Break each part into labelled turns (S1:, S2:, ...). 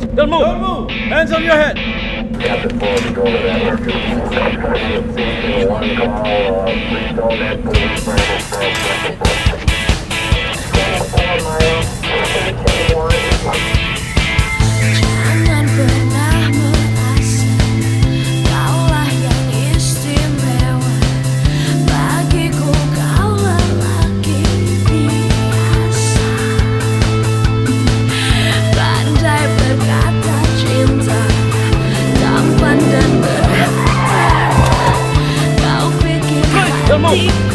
S1: Don't move. Don't move. Hands on your head.
S2: Captain 4 to go to that Mercury. One call, uh, please don't let police
S3: Tchau!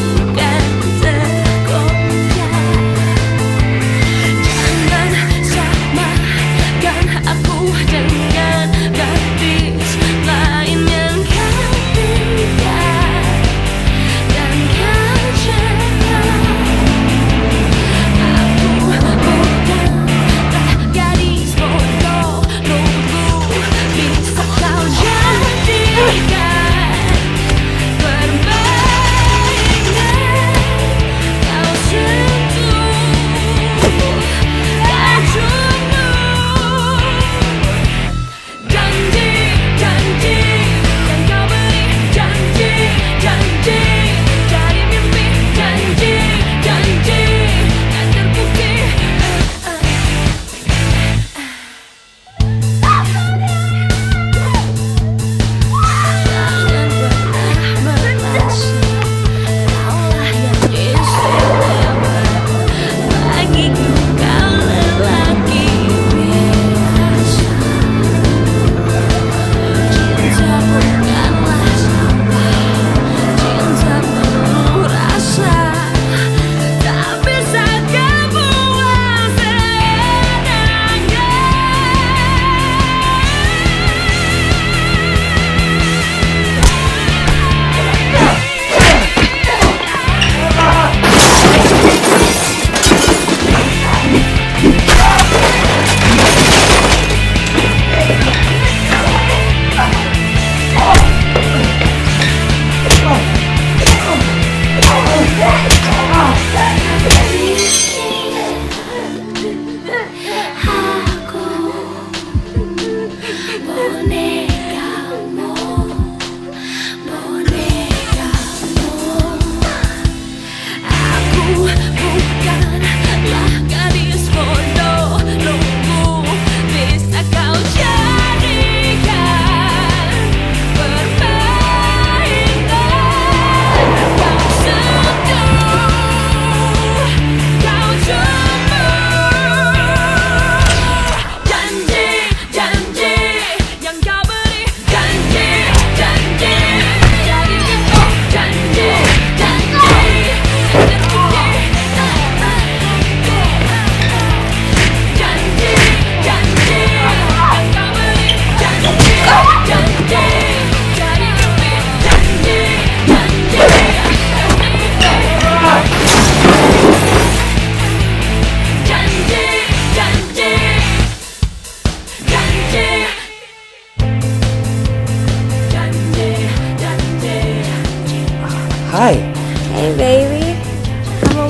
S3: Bonekamu,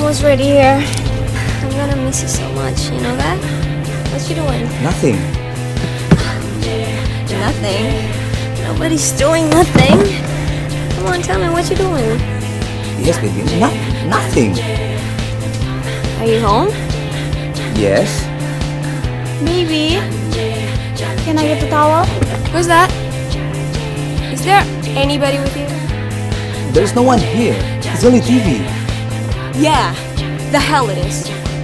S4: almost ready here. I'm gonna miss you so much. You know that? What you doing?
S5: Nothing.
S4: Nothing. Nobody's doing nothing. Come on, tell me what you're doing.
S5: Yes, baby. No, nothing.
S4: Are you home?
S5: Yes.
S4: Maybe. Can I get the towel? Who's that? Is there anybody with you?
S5: There's no one here. It's only TV.
S4: Yeah, the hell it is.